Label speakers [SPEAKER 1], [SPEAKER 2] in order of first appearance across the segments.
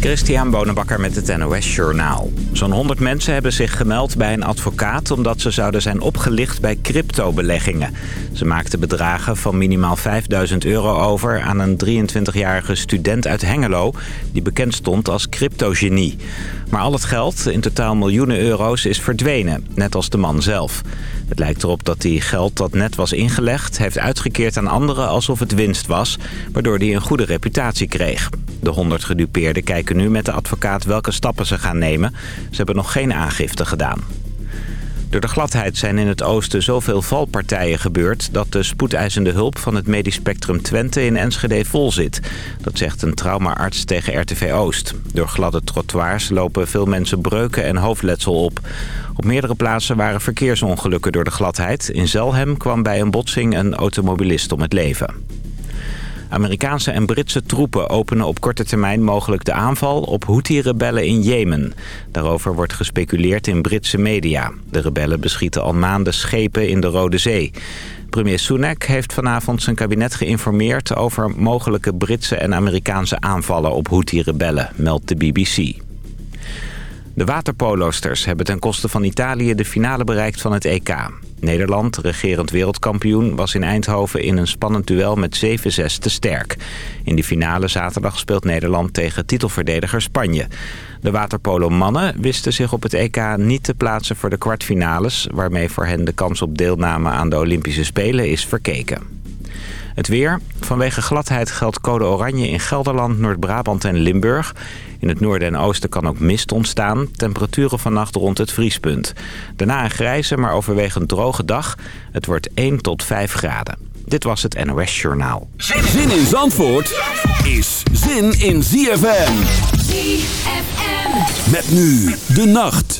[SPEAKER 1] Christian Bonenbakker met het NOS Journaal. Zo'n 100 mensen hebben zich gemeld bij een advocaat... omdat ze zouden zijn opgelicht bij cryptobeleggingen. Ze maakten bedragen van minimaal 5000 euro over... aan een 23-jarige student uit Hengelo... die bekend stond als cryptogenie. Maar al het geld, in totaal miljoenen euro's, is verdwenen. Net als de man zelf. Het lijkt erop dat hij geld dat net was ingelegd... heeft uitgekeerd aan anderen alsof het winst was... waardoor hij een goede reputatie kreeg. De 100 gedupeerden kijken nu met de advocaat welke stappen ze gaan nemen. Ze hebben nog geen aangifte gedaan. Door de gladheid zijn in het oosten zoveel valpartijen gebeurd... dat de spoedeisende hulp van het medisch spectrum Twente in Enschede vol zit. Dat zegt een traumaarts tegen RTV Oost. Door gladde trottoirs lopen veel mensen breuken en hoofdletsel op. Op meerdere plaatsen waren verkeersongelukken door de gladheid. In Zelhem kwam bij een botsing een automobilist om het leven. Amerikaanse en Britse troepen openen op korte termijn mogelijk de aanval op Houthi-rebellen in Jemen. Daarover wordt gespeculeerd in Britse media. De rebellen beschieten al maanden schepen in de Rode Zee. Premier Sunak heeft vanavond zijn kabinet geïnformeerd over mogelijke Britse en Amerikaanse aanvallen op Houthi-rebellen, meldt de BBC. De waterpolosters hebben ten koste van Italië de finale bereikt van het EK. Nederland, regerend wereldkampioen, was in Eindhoven in een spannend duel met 7-6 te sterk. In de finale zaterdag speelt Nederland tegen titelverdediger Spanje. De waterpolo-mannen wisten zich op het EK niet te plaatsen voor de kwartfinales... waarmee voor hen de kans op deelname aan de Olympische Spelen is verkeken. Het weer. Vanwege gladheid geldt code oranje in Gelderland, Noord-Brabant en Limburg. In het noorden en oosten kan ook mist ontstaan. Temperaturen vannacht rond het vriespunt. Daarna een grijze, maar overwegend droge dag. Het wordt 1 tot 5 graden. Dit was het NOS Journaal.
[SPEAKER 2] Zin in Zandvoort is zin in ZFM. ZFM. Met nu de nacht.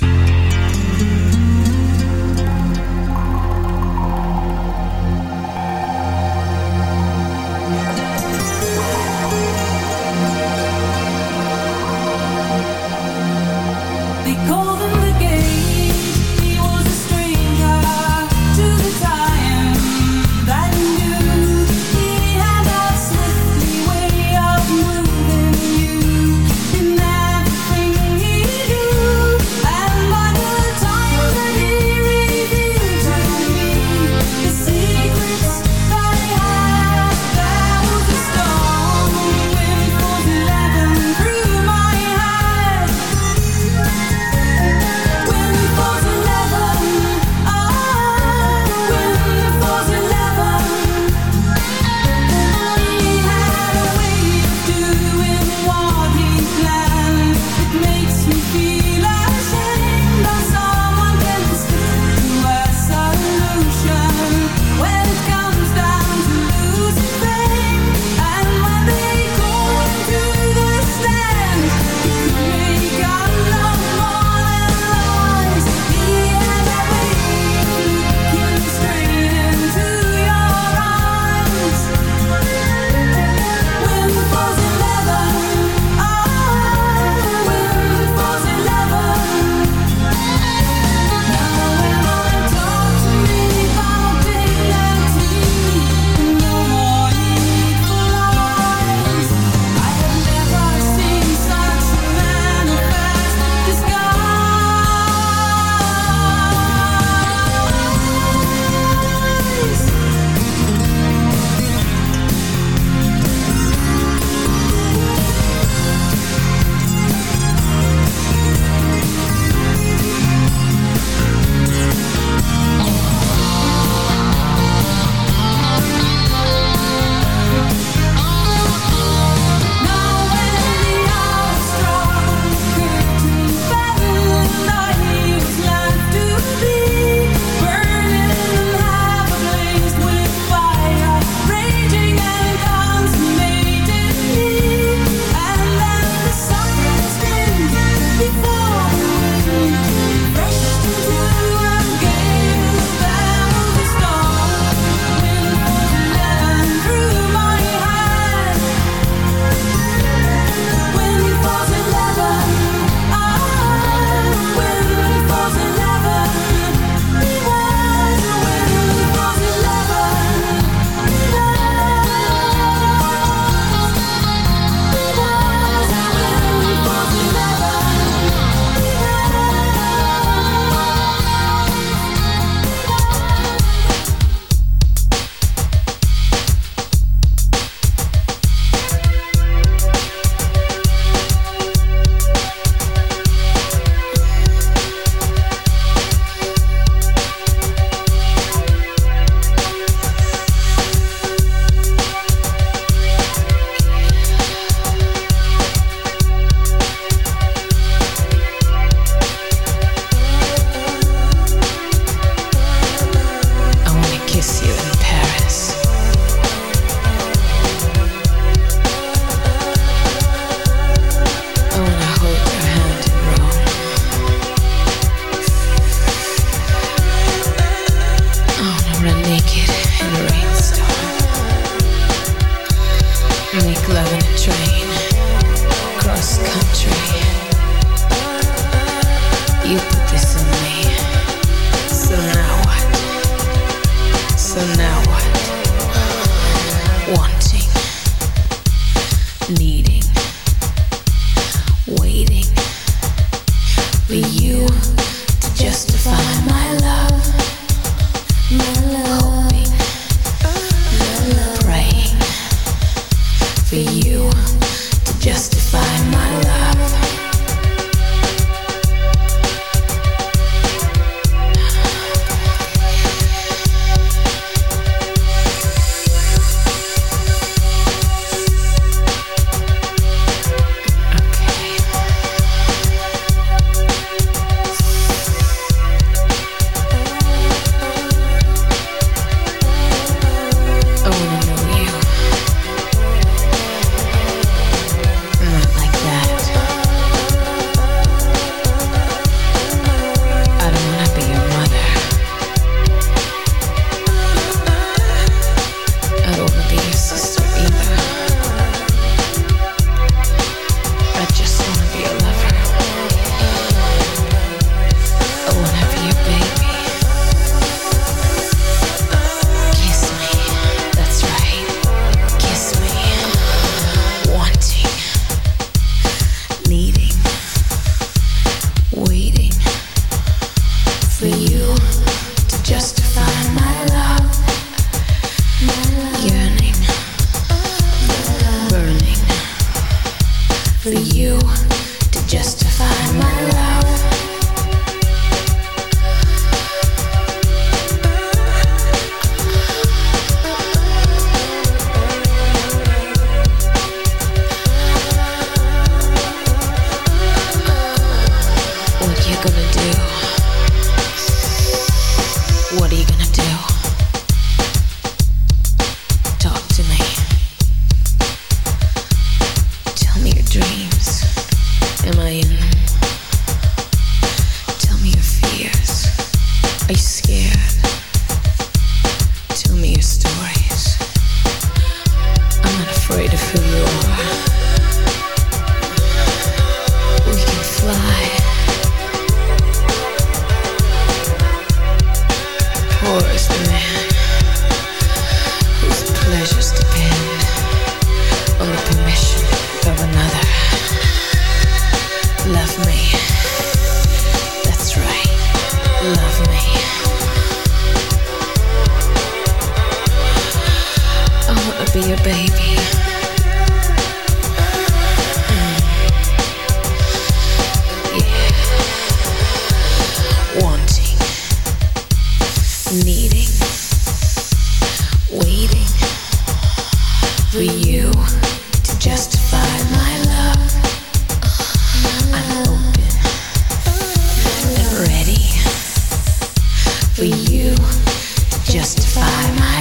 [SPEAKER 3] Feel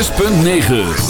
[SPEAKER 2] 106.9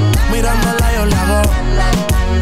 [SPEAKER 4] mirándola yo le hago.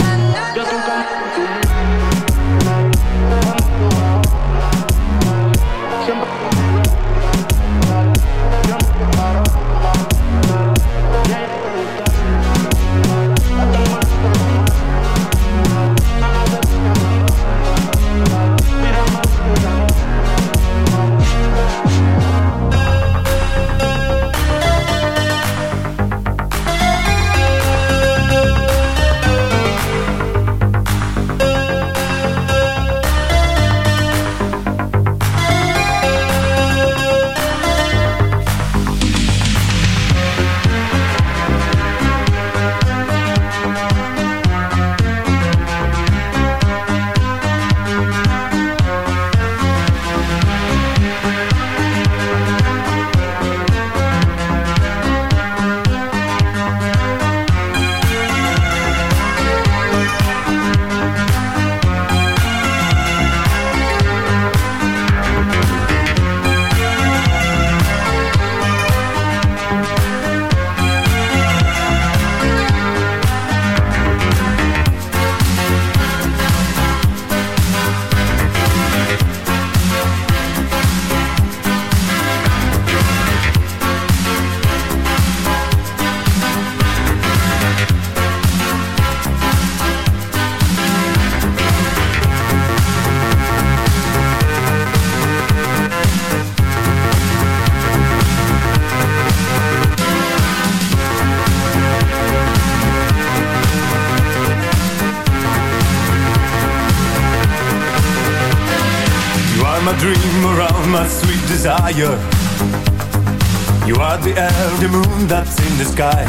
[SPEAKER 5] You are the elder moon that's in the sky.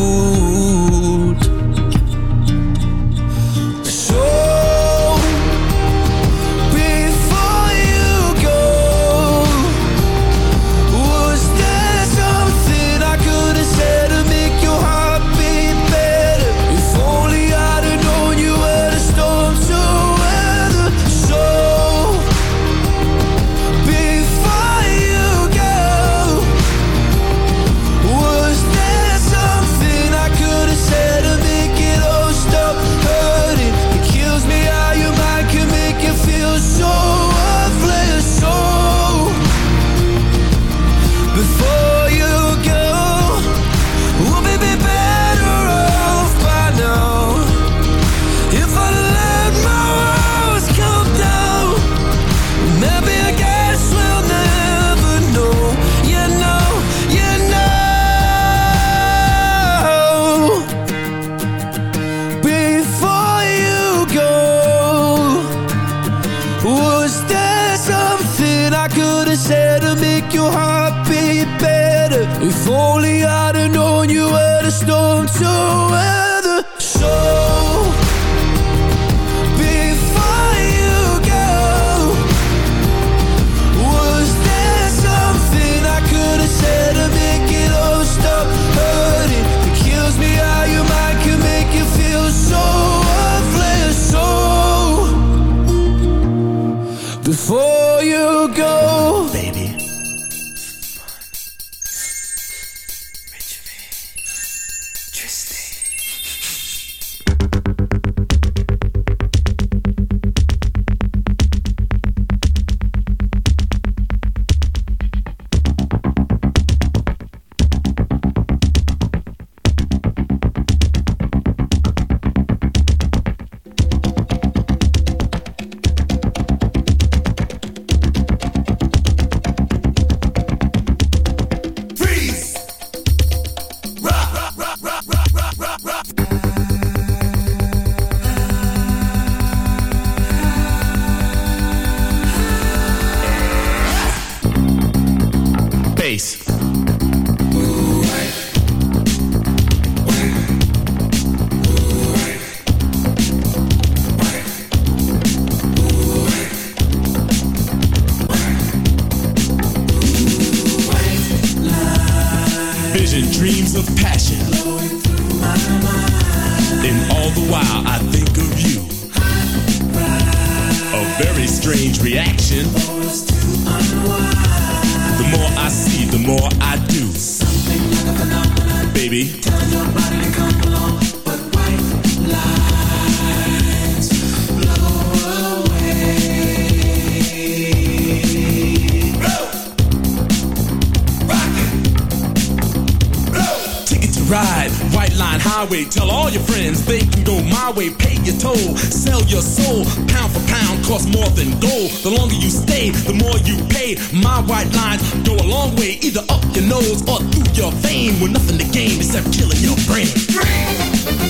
[SPEAKER 6] or through your fame, with nothing to gain except killing your brain. Free.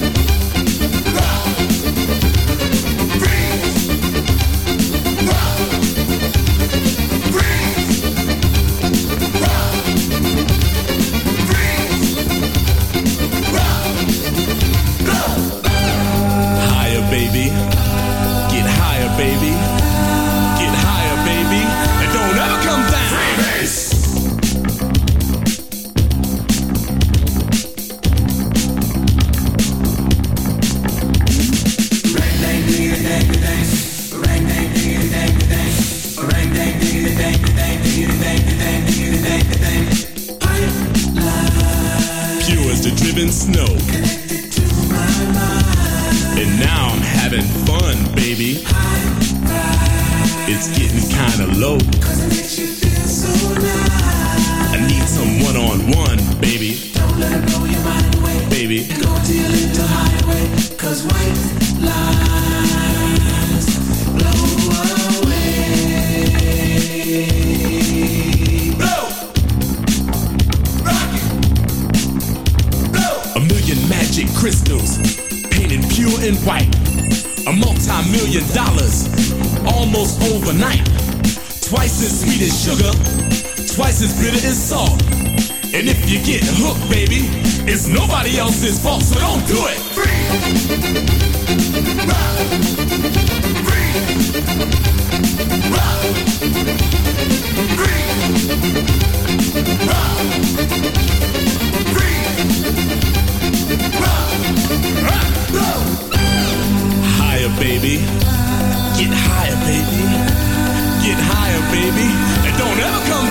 [SPEAKER 6] higher, baby. And don't ever come